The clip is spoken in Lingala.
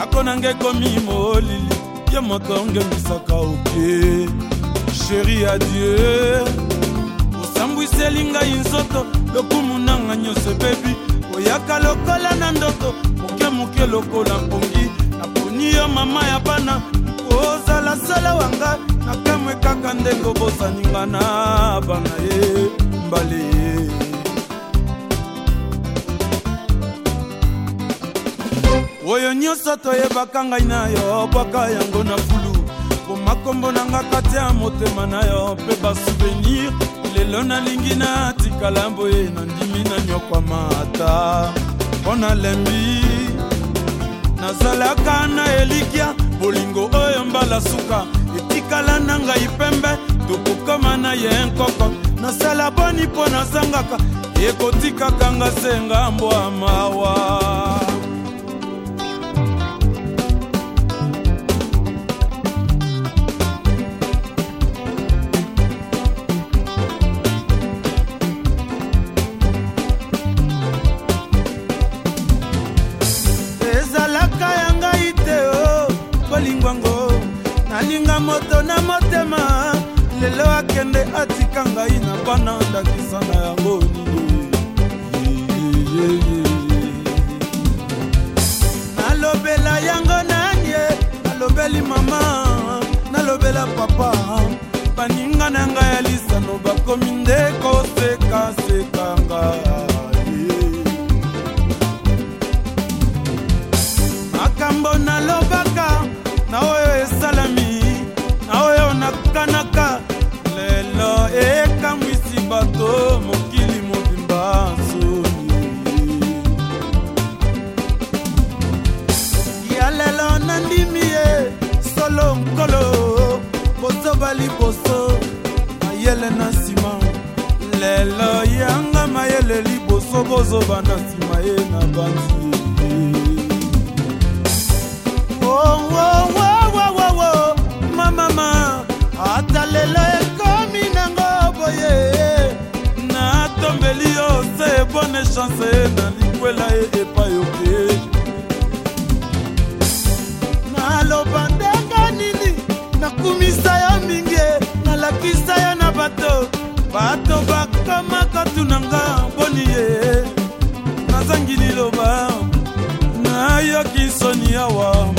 kako na ngai ekomi molili ye moko ongengisaka oke sheri adie osambwiseli ngai nzoto lokumu nanga nyonso ebebi oyaka lokola na ndoto mokemoke lokola mpongi naponi yo mama ya bana kozala sala wanga nakamwe kaka nde kobosaninga na bana ye mbale ye nyonso toyebaka ngai na yo bwaka yango na fulu po makombo na nga kati ya motema na yo mpe basouvenir lelo nalingi natikala boye nandimi na nyokwama ata mpo nalembi nazalaka na elikya bolingo oyo mbala suka etikala na ngai pembe tokokoma na ye nkoko nasala boni mpo nazangaka ekotikakanga se ngambwa mawa na moto na motema lelo akende atika ngai na bana ndakisa na yango nalobela yango nani nalobeli mama nalobela papa baninga na ngai ya lisano bakomi nde koseka seka maloba liboso mayele na nsima lelo yanga mayele liboso bozobanda nsima ye na bandi oh, oh, oh, mamama ata lelo ekomi nango boye natombeli yo se bone chance na likwela ye epai oke naloba ndenge nini nakumisa yo bato bato bakomaka tunanga mponi ye nazangi liloba nayoki soni awa